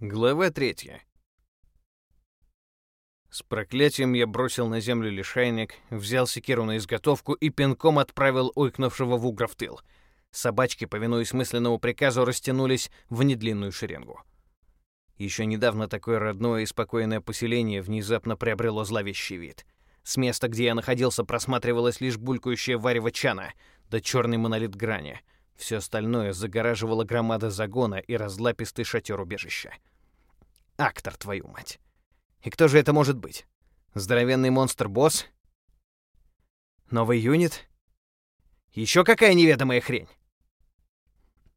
Глава третья. С проклятием я бросил на землю лишайник, взял секиру на изготовку и пинком отправил ойкнувшего в угра в тыл. Собачки, повинуясь мысленному приказу, растянулись в недлинную шеренгу. Еще недавно такое родное и спокойное поселение внезапно приобрело зловещий вид. С места, где я находился, просматривалась лишь булькающая варево чана, да черный монолит грани — все остальное загораживала громада загона и разлапистый шатер убежища. Актор, твою мать. И кто же это может быть? Здоровенный монстр-босс? Новый юнит? Еще какая неведомая хрень?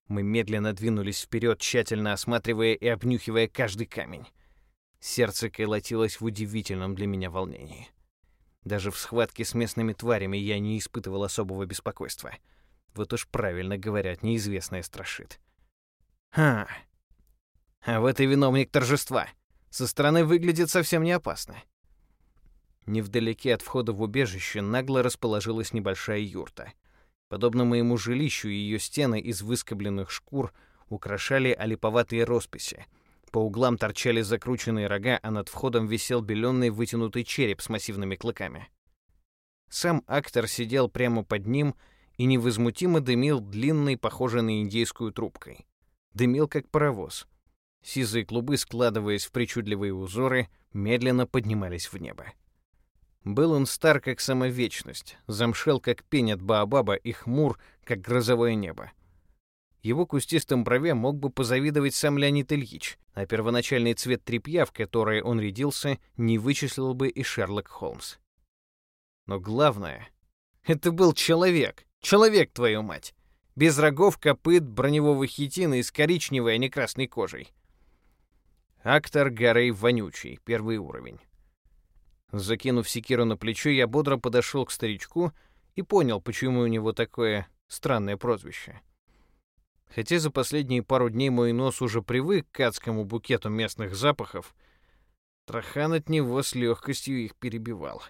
Мы медленно двинулись вперед, тщательно осматривая и обнюхивая каждый камень. Сердце колотилось в удивительном для меня волнении. Даже в схватке с местными тварями я не испытывал особого беспокойства — вот уж правильно говорят, неизвестное страшит. Ха. А вот и виновник торжества. Со стороны выглядит совсем не опасно. Невдалеке от входа в убежище нагло расположилась небольшая юрта. Подобно моему жилищу, ее стены из выскобленных шкур украшали олиповатые росписи. По углам торчали закрученные рога, а над входом висел беленный вытянутый череп с массивными клыками. Сам актор сидел прямо под ним и невозмутимо дымил длинной, похожей на индейскую трубкой. Дымил как паровоз. Сизые клубы, складываясь в причудливые узоры, медленно поднимались в небо. Был он стар, как сама вечность, замшел, как пень от Баобаба, и хмур, как грозовое небо. Его кустистым брове мог бы позавидовать сам Леонид Ильич, а первоначальный цвет тряпья, в который он рядился, не вычислил бы и Шерлок Холмс. Но главное — это был человек, Человек, твою мать. Без рогов, копыт, броневого хитина и с коричневой, а не красной кожей. Актор горы вонючий, первый уровень. Закинув секиру на плечо, я бодро подошел к старичку и понял, почему у него такое странное прозвище. Хотя за последние пару дней мой нос уже привык к адскому букету местных запахов, Трахан от него с легкостью их перебивал.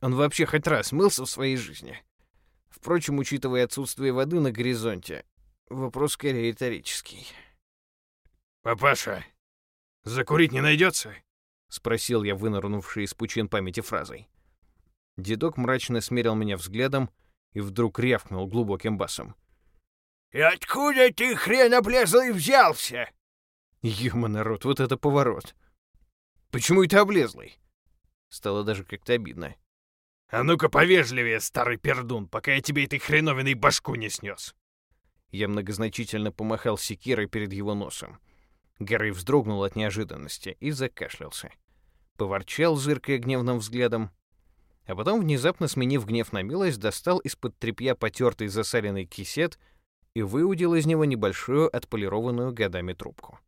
Он вообще хоть раз мылся в своей жизни? Впрочем, учитывая отсутствие воды на горизонте, вопрос скорее риторический. «Папаша, закурить не найдется?» — спросил я, вынырнувший из пучин памяти фразой. Дедок мрачно смерил меня взглядом и вдруг рявкнул глубоким басом. «И откуда ты, хрен облезлый, взялся?» Юма, народ, вот это поворот. Почему это облезлый? Стало даже как-то обидно. «А ну-ка повежливее, старый пердун, пока я тебе этой хреновиной башку не снес!» Я многозначительно помахал секирой перед его носом. Гарри вздрогнул от неожиданности и закашлялся. Поворчал, зыркая гневным взглядом, а потом, внезапно сменив гнев на милость, достал из-под тряпья потертый засаленный кисет и выудил из него небольшую отполированную годами трубку.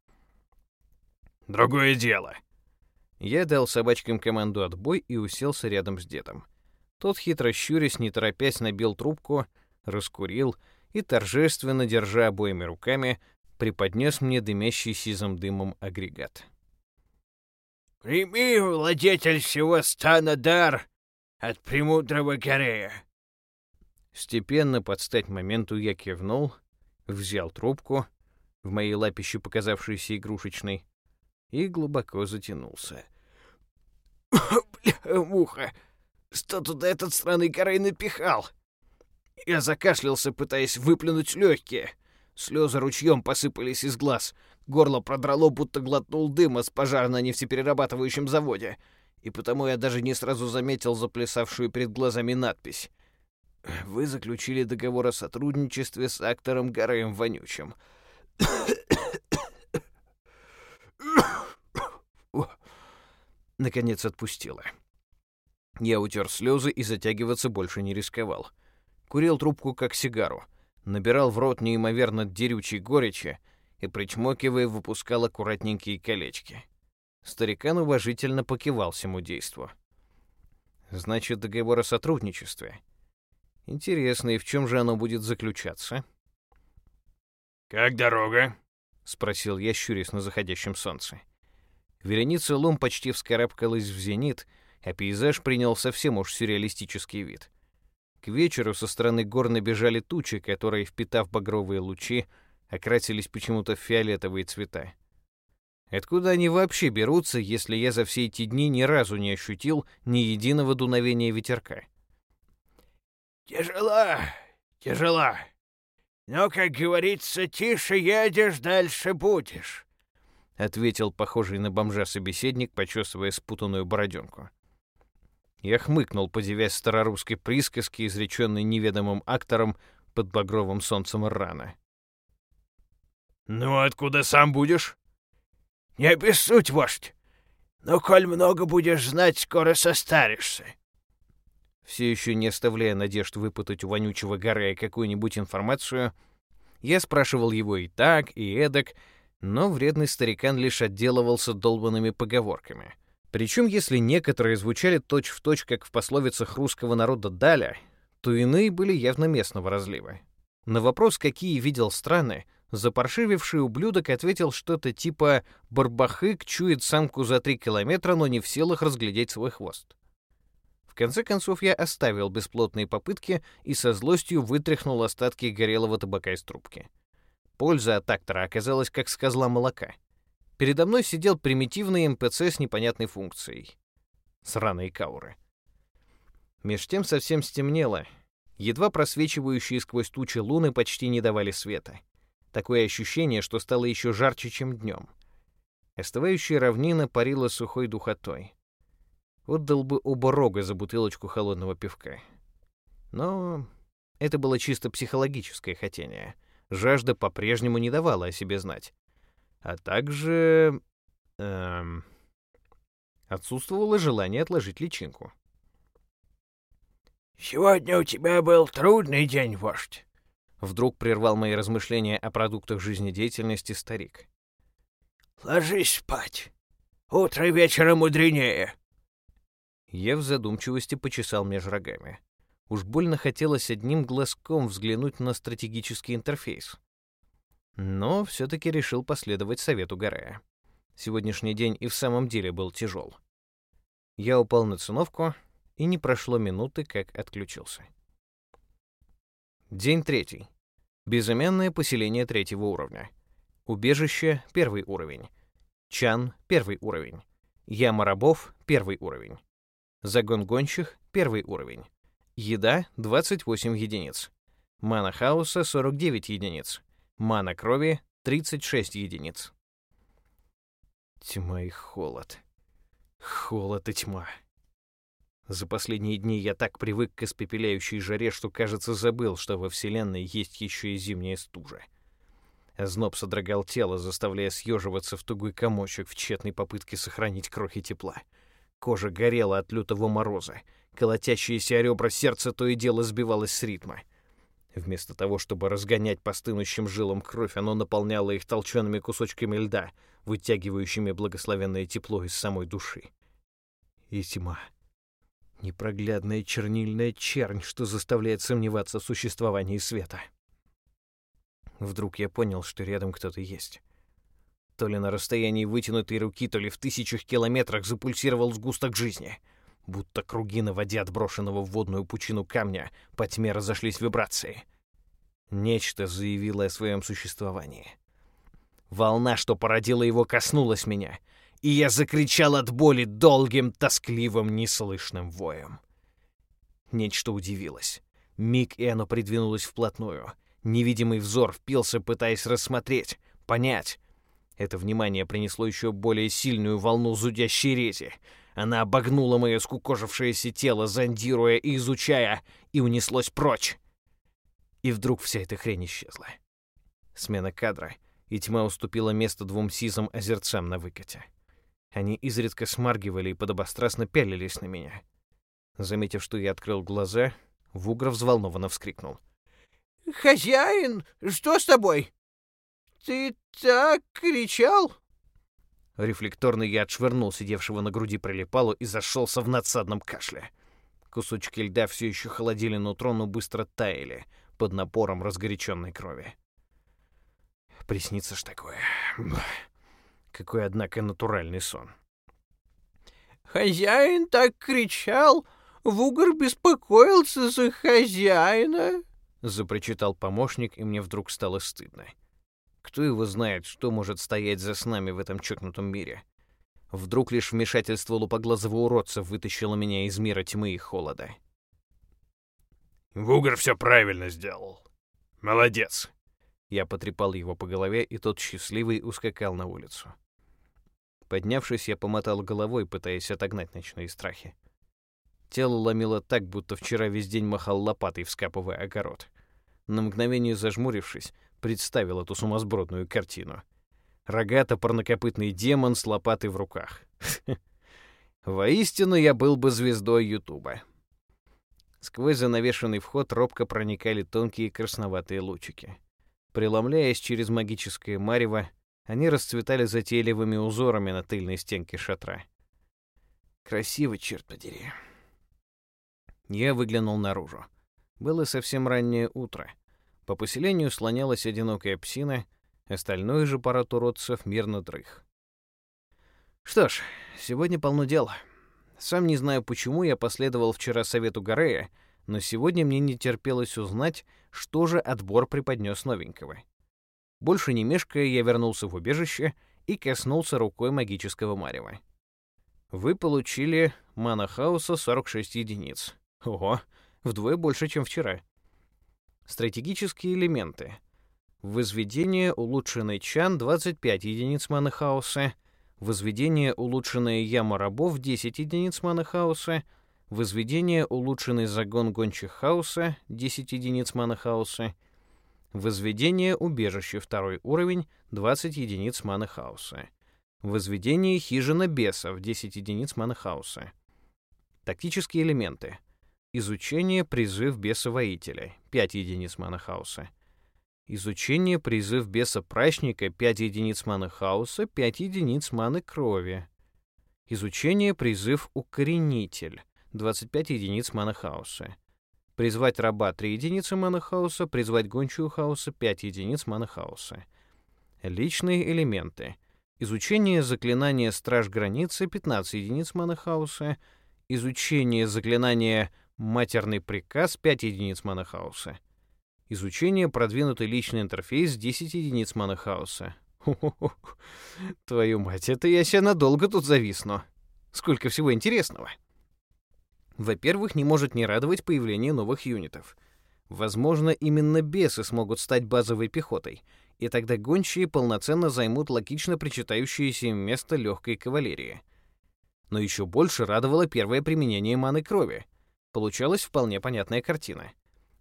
«Другое дело!» Я дал собачкам команду отбой и уселся рядом с дедом. Тот, хитро щурясь, не торопясь, набил трубку, раскурил и, торжественно держа обоими руками, преподнес мне дымящий сизым дымом агрегат. «Прими, владетель всего стана, дар от премудрого Корея!» Степенно под стать моменту я кивнул, взял трубку, в моей лапище показавшейся игрушечной, и глубоко затянулся. «Бля, муха!» Что туда этот странный корей напихал? Я закашлялся, пытаясь выплюнуть легкие. Слезы ручьем посыпались из глаз. Горло продрало, будто глотнул дыма с пожара на нефтеперерабатывающем заводе. И потому я даже не сразу заметил заплясавшую перед глазами надпись. «Вы заключили договор о сотрудничестве с актором Гараем Вонючим». Наконец отпустила. Я утер слезы и затягиваться больше не рисковал. Курил трубку как сигару, набирал в рот неимоверно дерючей горечи и, причмокивая, выпускал аккуратненькие колечки. Старикан уважительно покивал всему действу. «Значит, договор о сотрудничестве. Интересно, и в чем же оно будет заключаться?» «Как дорога?» — спросил я, щурясь на заходящем солнце. Вереница лум почти вскарабкалась в зенит — а пейзаж принял совсем уж сюрреалистический вид. Вечеру со стороны гор набежали тучи, которые, впитав багровые лучи, окрасились почему-то в фиолетовые цвета. Откуда они вообще берутся, если я за все эти дни ни разу не ощутил ни единого дуновения ветерка? Тяжело, тяжело. Но, как говорится, тише едешь, дальше будешь, — ответил похожий на бомжа собеседник, почесывая спутанную бороденку. Я хмыкнул, подивясь старорусской присказке, изреченной неведомым актором под багровым солнцем рана. «Ну, откуда сам будешь?» «Не обессудь, вождь. Но коль много будешь знать, скоро состаришься». Все еще не оставляя надежд выпутать у вонючего Гарая какую-нибудь информацию, я спрашивал его и так, и эдак, но вредный старикан лишь отделывался долбанными поговорками. Причем, если некоторые звучали точь-в-точь, точь, как в пословицах русского народа «Даля», то иные были явно местного разлива. На вопрос, какие видел страны, Запаршививший ублюдок ответил что-то типа «Барбахык чует самку за три километра, но не в силах разглядеть свой хвост». В конце концов я оставил бесплотные попытки и со злостью вытряхнул остатки горелого табака из трубки. Польза от актора оказалась как с козла молока. Передо мной сидел примитивный МПЦ с непонятной функцией. Сраные кауры. Меж тем совсем стемнело. Едва просвечивающие сквозь тучи луны почти не давали света. Такое ощущение, что стало еще жарче, чем днем. Остывающая равнина парила сухой духотой. Отдал бы оба рога за бутылочку холодного пивка. Но это было чисто психологическое хотение. Жажда по-прежнему не давала о себе знать. А также... Эм, отсутствовало желание отложить личинку. «Сегодня у тебя был трудный день, вождь», Вдруг прервал мои размышления о продуктах жизнедеятельности старик. «Ложись спать. Утро вечера мудренее». Я в задумчивости почесал меж рогами. Уж больно хотелось одним глазком взглянуть на стратегический интерфейс. Но все-таки решил последовать совету Гарея. Сегодняшний день и в самом деле был тяжел. Я упал на циновку, и не прошло минуты, как отключился. День третий. Безымянное поселение третьего уровня. Убежище — первый уровень. Чан — первый уровень. Яма рабов — первый уровень. Загон гончих — первый уровень. Еда — 28 единиц. Мана хаоса — 49 единиц. Мана крови — 36 единиц. Тьма и холод. Холод и тьма. За последние дни я так привык к испепеляющей жаре, что, кажется, забыл, что во Вселенной есть еще и зимняя стужа. Зноб содрогал тело, заставляя съеживаться в тугой комочек в тщетной попытке сохранить крохи тепла. Кожа горела от лютого мороза. Колотящиеся ребра сердца то и дело сбивалось с ритма. Вместо того, чтобы разгонять по стынущим жилам кровь, оно наполняло их толчеными кусочками льда, вытягивающими благословенное тепло из самой души. И тьма. Непроглядная чернильная чернь, что заставляет сомневаться в существовании света. Вдруг я понял, что рядом кто-то есть. То ли на расстоянии вытянутой руки, то ли в тысячах километрах запульсировал сгусток жизни. Будто круги на воде отброшенного в водную пучину камня по тьме разошлись вибрации. Нечто заявило о своем существовании. Волна, что породила его, коснулась меня — и я закричал от боли долгим, тоскливым, неслышным воем. Нечто удивилось. Миг, и оно придвинулось вплотную. Невидимый взор впился, пытаясь рассмотреть, понять. Это внимание принесло еще более сильную волну зудящей рези. Она обогнула мое скукожившееся тело, зондируя и изучая, и унеслось прочь. И вдруг вся эта хрень исчезла. Смена кадра, и тьма уступила место двум сизым озерцам на выкате. Они изредка смаргивали и подобострастно пялились на меня. Заметив, что я открыл глаза, Вугров взволнованно вскрикнул. «Хозяин, что с тобой? Ты так кричал?» Рефлекторно я отшвырнул сидевшего на груди прилипалу и зашелся в надсадном кашле. Кусочки льда все еще холодили нутро, но быстро таяли под напором разгоряченной крови. Приснится ж такое. Какой, однако, натуральный сон. «Хозяин так кричал, Вугор беспокоился за хозяина», — запрочитал помощник, и мне вдруг стало стыдно. Кто его знает, что может стоять за снами в этом чокнутом мире? Вдруг лишь вмешательство лупоглазого уродца вытащило меня из мира тьмы и холода. «Вугр все правильно сделал. Молодец!» Я потрепал его по голове, и тот счастливый ускакал на улицу. Поднявшись, я помотал головой, пытаясь отогнать ночные страхи. Тело ломило так, будто вчера весь день махал лопатой, вскапывая огород. На мгновение зажмурившись, представил эту сумасбродную картину. Рогато-парнокопытный демон с лопатой в руках. Воистину, я был бы звездой Ютуба. Сквозь занавешенный вход робко проникали тонкие красноватые лучики. Преломляясь через магическое марево, они расцветали затейливыми узорами на тыльной стенке шатра. Красиво, черт подери. Я выглянул наружу. Было совсем раннее утро. По поселению слонялась одинокая псина, остальной же парад уродцев мирно дрых. Что ж, сегодня полно дел. Сам не знаю, почему я последовал вчера совету Горея, но сегодня мне не терпелось узнать, что же отбор преподнес новенького. Больше не мешкая, я вернулся в убежище и коснулся рукой магического марева. Вы получили мана хаоса 46 единиц. Ого, вдвое больше, чем вчера. Стратегические элементы. Возведение улучшенный чан 25 единиц маны хаоса. Возведение улучшенная яма рабов 10 единиц маны хаоса. Возведение улучшенный загон гончих хаоса 10 единиц маны хаоса. Возведение убежища второй уровень 20 единиц маны хаоса. Возведение хижина бесов 10 единиц маны хаоса. Тактические элементы. Изучение призыв беса-воителя 5 единиц хаоса. Изучение призыв беса-прачника 5 единиц маны хаоса, 5 единиц маны крови. Изучение призыв укоренитель 25 единиц маны. Призвать раба 3 единицы маны призвать гончую хаоса 5 единиц маны. Личные элементы. Изучение заклинания Страж Границы 15 единиц маны. Изучение заклинания Матерный приказ 5 единиц манахауса. Изучение продвинутый личный интерфейс 10 единиц манахауса. Твою мать, это я себя надолго тут зависну. Сколько всего интересного. Во-первых, не может не радовать появление новых юнитов. Возможно, именно бесы смогут стать базовой пехотой, и тогда гончие полноценно займут логично причитающееся им место легкой кавалерии. Но еще больше радовало первое применение маны крови — Получалась вполне понятная картина.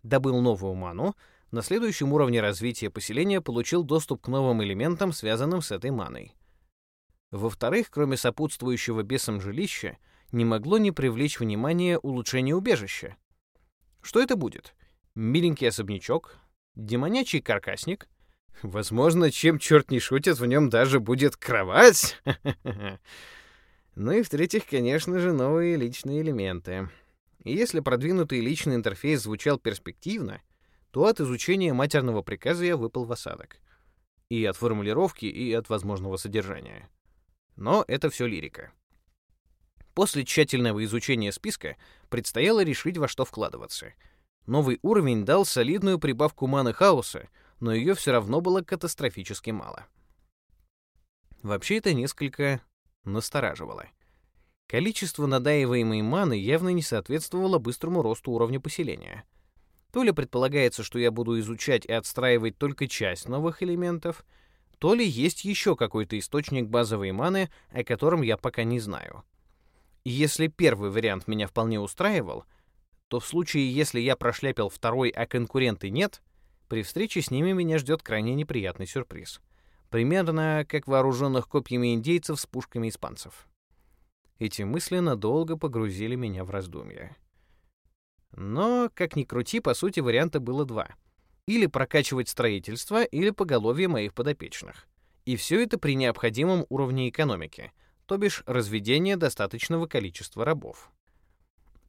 Добыл новую ману, на следующем уровне развития поселения получил доступ к новым элементам, связанным с этой маной. Во-вторых, кроме сопутствующего бесам жилища, не могло не привлечь внимание улучшение убежища. Что это будет? Миленький особнячок? Демонячий каркасник? Возможно, чем черт не шутит, в нем даже будет кровать? Ну и в-третьих, конечно же, новые личные элементы. И если продвинутый личный интерфейс звучал перспективно, то от изучения матерного приказа я выпал в осадок. И от формулировки, и от возможного содержания. Но это все лирика. После тщательного изучения списка предстояло решить, во что вкладываться. Новый уровень дал солидную прибавку маны хаоса, но ее все равно было катастрофически мало. Вообще это несколько настораживало. Количество надаиваемой маны явно не соответствовало быстрому росту уровня поселения. То ли предполагается, что я буду изучать и отстраивать только часть новых элементов, то ли есть еще какой-то источник базовой маны, о котором я пока не знаю. И если первый вариант меня вполне устраивал, то в случае, если я прошляпил второй, а конкуренты нет, при встрече с ними меня ждет крайне неприятный сюрприз. Примерно как вооруженных копьями индейцев с пушками испанцев. Эти мысли надолго погрузили меня в раздумья. Но, как ни крути, по сути, варианта было два. Или прокачивать строительство, или поголовье моих подопечных. И все это при необходимом уровне экономики, то бишь разведение достаточного количества рабов.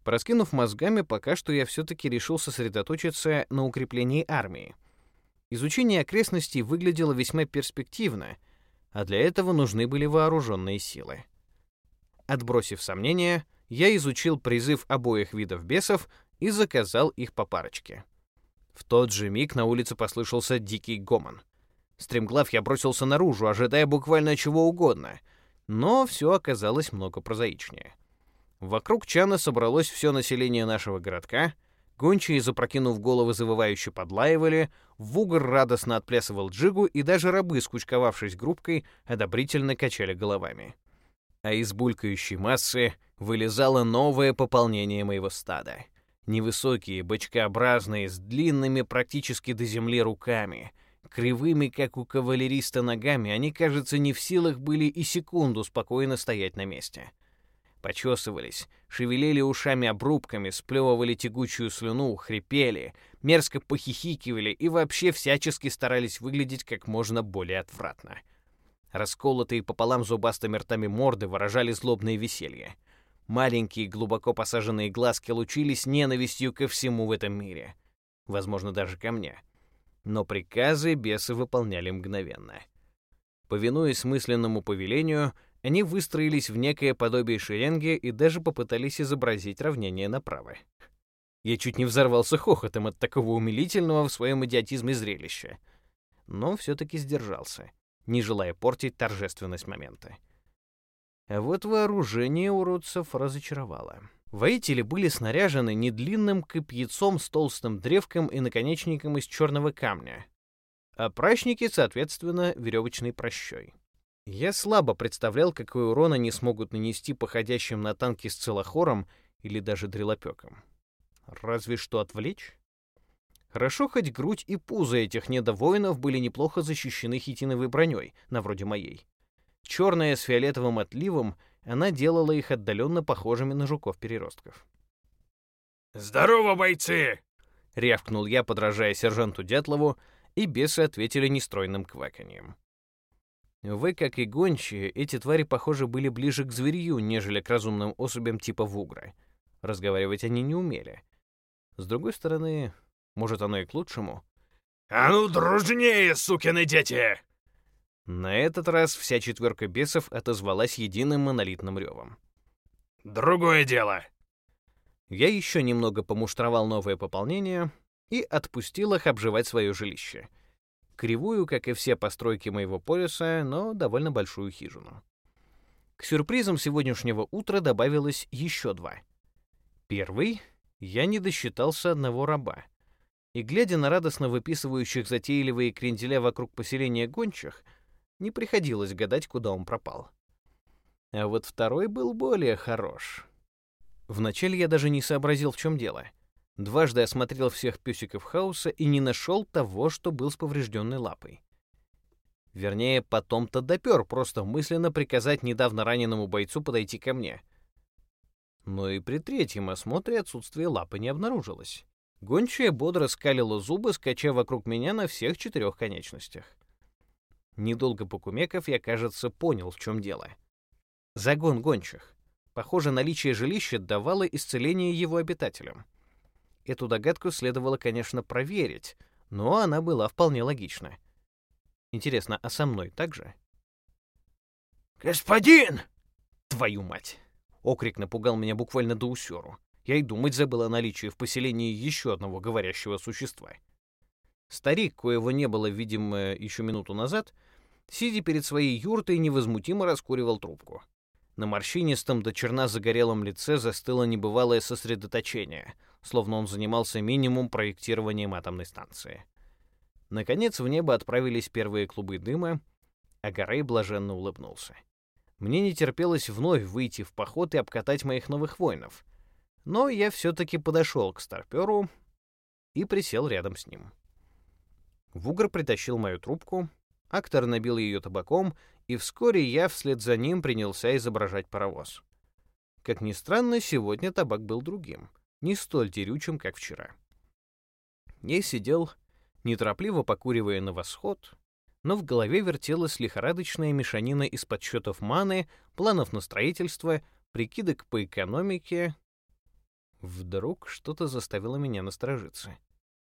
Проскинув мозгами, пока что я все-таки решил сосредоточиться на укреплении армии. Изучение окрестностей выглядело весьма перспективно, а для этого нужны были вооруженные силы. Отбросив сомнения, я изучил призыв обоих видов бесов и заказал их по парочке. В тот же миг на улице послышался дикий гомон. Стремглав я бросился наружу, ожидая буквально чего угодно. Но все оказалось много прозаичнее. Вокруг Чана собралось все население нашего городка. Гончие, запрокинув головы, завывающе подлаивали, Вугр радостно отплясывал джигу, и даже рабы, скучковавшись группкой, одобрительно качали головами. А из булькающей массы вылезало новое пополнение моего стада. Невысокие, бочкообразные, с длинными практически до земли руками — Кривыми, как у кавалериста ногами, они, кажется, не в силах были и секунду спокойно стоять на месте. Почесывались, шевелили ушами обрубками, сплевывали тягучую слюну, хрипели, мерзко похихикивали и вообще всячески старались выглядеть как можно более отвратно. Расколотые пополам зубастыми ртами морды выражали злобное веселье. Маленькие, глубоко посаженные глазки лучились ненавистью ко всему в этом мире. Возможно, даже ко мне но приказы бесы выполняли мгновенно. Повинуясь мысленному повелению, они выстроились в некое подобие шеренги и даже попытались изобразить равнение направо. Я чуть не взорвался хохотом от такого умилительного в своем идиотизме зрелища, но все-таки сдержался, не желая портить торжественность момента. А вот вооружение уродцев разочаровало. Воители были снаряжены недлинным копьецом с толстым древком и наконечником из черного камня, а прачники, соответственно, веревочной прощой. Я слабо представлял, какой урон они смогут нанести походящим на танки с целохором или даже дрелопеком. Разве что отвлечь? Хорошо, хоть грудь и пузо этих недовоинов были неплохо защищены хитиновой броней, на вроде моей. Черная с фиолетовым отливом она делала их отдаленно похожими на жуков-переростков. «Здорово, бойцы!» — рявкнул я, подражая сержанту Дятлову, и бесы ответили нестройным кваканьем. Вы, как и гончие, эти твари, похоже, были ближе к зверью, нежели к разумным особям типа вугра. Разговаривать они не умели. С другой стороны, может, оно и к лучшему. «А ну, дружнее, сукины дети!» На этот раз вся четверка бесов отозвалась единым монолитным ревом. «Другое дело!» Я еще немного помуштровал новое пополнение и отпустил их обживать свое жилище. Кривую, как и все постройки моего пояса, но довольно большую хижину. К сюрпризам сегодняшнего утра добавилось еще два. Первый — я не досчитался одного раба. И, глядя на радостно выписывающих затейливые кренделя вокруг поселения гончих, не приходилось гадать, куда он пропал. А вот второй был более хорош. Вначале я даже не сообразил, в чем дело. Дважды осмотрел всех песиков хаоса и не нашел того, что был с поврежденной лапой. Вернее, потом-то допер, просто мысленно приказать недавно раненому бойцу подойти ко мне. Но и при третьем осмотре отсутствие лапы не обнаружилось. Гончая бодро скалила зубы, скача вокруг меня на всех четырех конечностях. Недолго покумеков, я, кажется, понял, в чем дело. Загон гончих. Похоже, наличие жилища давало исцеление его обитателям. Эту догадку следовало, конечно, проверить, но она была вполне логична. Интересно, а со мной так же? «Господин!» Твою мать! Окрик напугал меня буквально до усеру. Я и думать забыл о наличии в поселении еще одного говорящего существа. Старик, коего не было, видимо, еще минуту назад, сидя перед своей юртой, невозмутимо раскуривал трубку. На морщинистом до черна загорелом лице застыло небывалое сосредоточение, словно он занимался минимум проектированием атомной станции. Наконец в небо отправились первые клубы дыма, а Горей блаженно улыбнулся. Мне не терпелось вновь выйти в поход и обкатать моих новых воинов. Но я все-таки подошел к старперу и присел рядом с ним. Вугр притащил мою трубку, актор набил ее табаком, и вскоре я вслед за ним принялся изображать паровоз. Как ни странно, сегодня табак был другим, не столь терючим, как вчера. Я сидел, неторопливо покуривая на восход, но в голове вертелась лихорадочная мешанина из подсчетов маны, планов на строительство, прикидок по экономике. Вдруг что-то заставило меня насторожиться.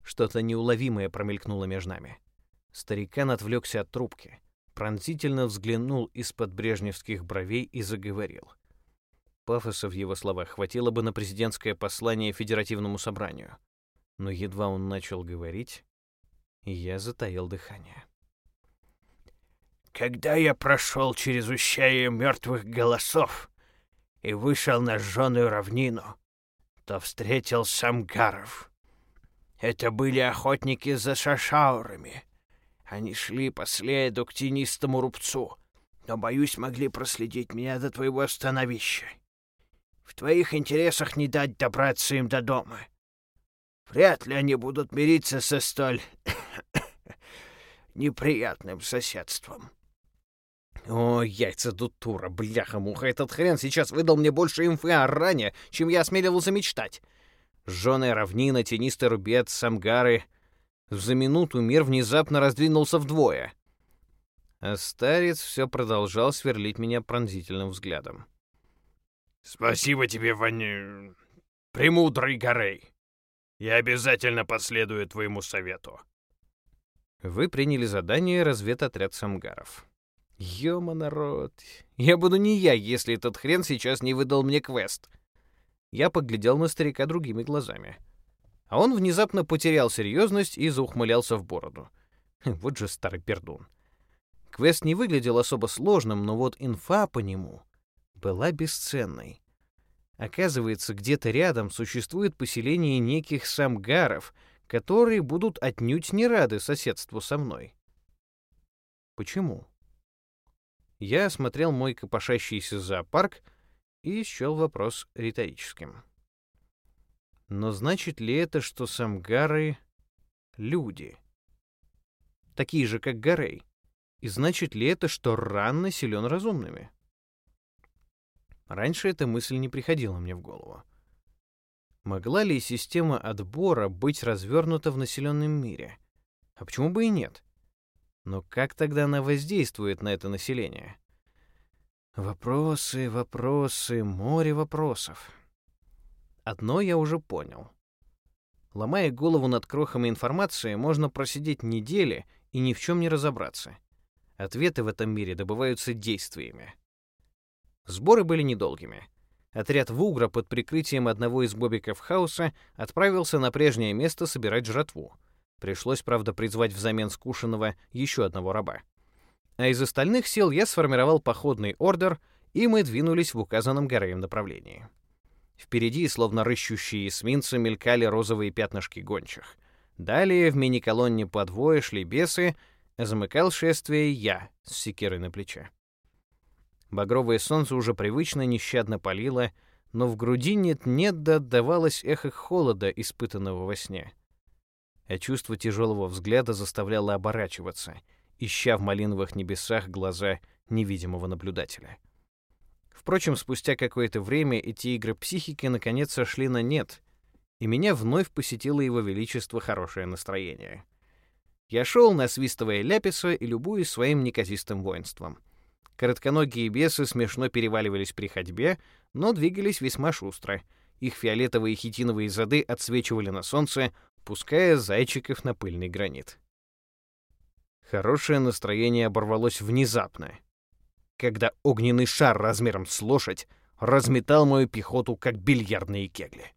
Что-то неуловимое промелькнуло между нами. Старикан отвлекся от трубки, пронзительно взглянул из-под брежневских бровей и заговорил. Пафоса в его словах хватило бы на президентское послание Федеративному собранию. Но едва он начал говорить, я затаил дыхание. Когда я прошел через ущелье мертвых голосов и вышел на жженую равнину, то встретил самгаров. Это были охотники за шашаурами. Они шли по следу к тенистому рубцу, но, боюсь, могли проследить меня до твоего становища. В твоих интересах не дать добраться им до дома. Вряд ли они будут мириться со столь неприятным соседством. О, яйца Дутура, бляха-муха, этот хрен сейчас выдал мне больше инфы о ране, чем я осмеливался мечтать. Жженая равнина, тенистый рубец, самгары. За минуту мир внезапно раздвинулся вдвое. А старец все продолжал сверлить меня пронзительным взглядом. «Спасибо тебе, Ваня... Премудрый Горей. Я обязательно последую твоему совету». Вы приняли задание разведотряд самгаров. Ёма, народ. Я буду не я, если этот хрен сейчас не выдал мне квест. Я поглядел на старика другими глазами. А он внезапно потерял серьезность и заухмылялся в бороду. Вот же старый пердун. Квест не выглядел особо сложным, но вот инфа по нему была бесценной. Оказывается, где-то рядом существует поселение неких самгаров, которые будут отнюдь не рады соседству со мной. Почему? Я осмотрел мой копошащийся зоопарк и счел вопрос риторическим. Но значит ли это, что самгары — люди? Такие же, как Гарей? И значит ли это, что Ран населен разумными? Раньше эта мысль не приходила мне в голову. Могла ли система отбора быть развернута в населенном мире? А почему бы и нет? Но как тогда она воздействует на это население? Вопросы, вопросы, море вопросов. Одно я уже понял. Ломая голову над крохами информации, можно просидеть недели и ни в чем не разобраться. Ответы в этом мире добываются действиями. Сборы были недолгими. Отряд Вугра под прикрытием одного из бобиков хаоса отправился на прежнее место собирать жратву — Пришлось, правда, призвать взамен скушенного еще одного раба. А из остальных сил я сформировал походный ордер, и мы двинулись в указанном Гореем направлении. Впереди, словно рыщущие эсминцы, мелькали розовые пятнышки гончих. Далее в мини-колонне по двое шли бесы, замыкал шествие я с секирой на плече. Багровое солнце уже привычно нещадно палило, но в груди нет-нет да отдавалось эхо холода, испытанного во сне а чувство тяжелого взгляда заставляло оборачиваться, ища в малиновых небесах глаза невидимого наблюдателя. Впрочем, спустя какое-то время эти игры психики наконец сошли на нет, и меня вновь посетило его величество хорошее настроение. Я шел, насвистывая ляписа и любуясь своим неказистым воинством. Коротконогие бесы смешно переваливались при ходьбе, но двигались весьма шустро. Их фиолетовые хитиновые зады отсвечивали на солнце, пуская зайчиков на пыльный гранит. Хорошее настроение оборвалось внезапно, когда огненный шар размером с лошадь разметал мою пехоту, как бильярдные кегли.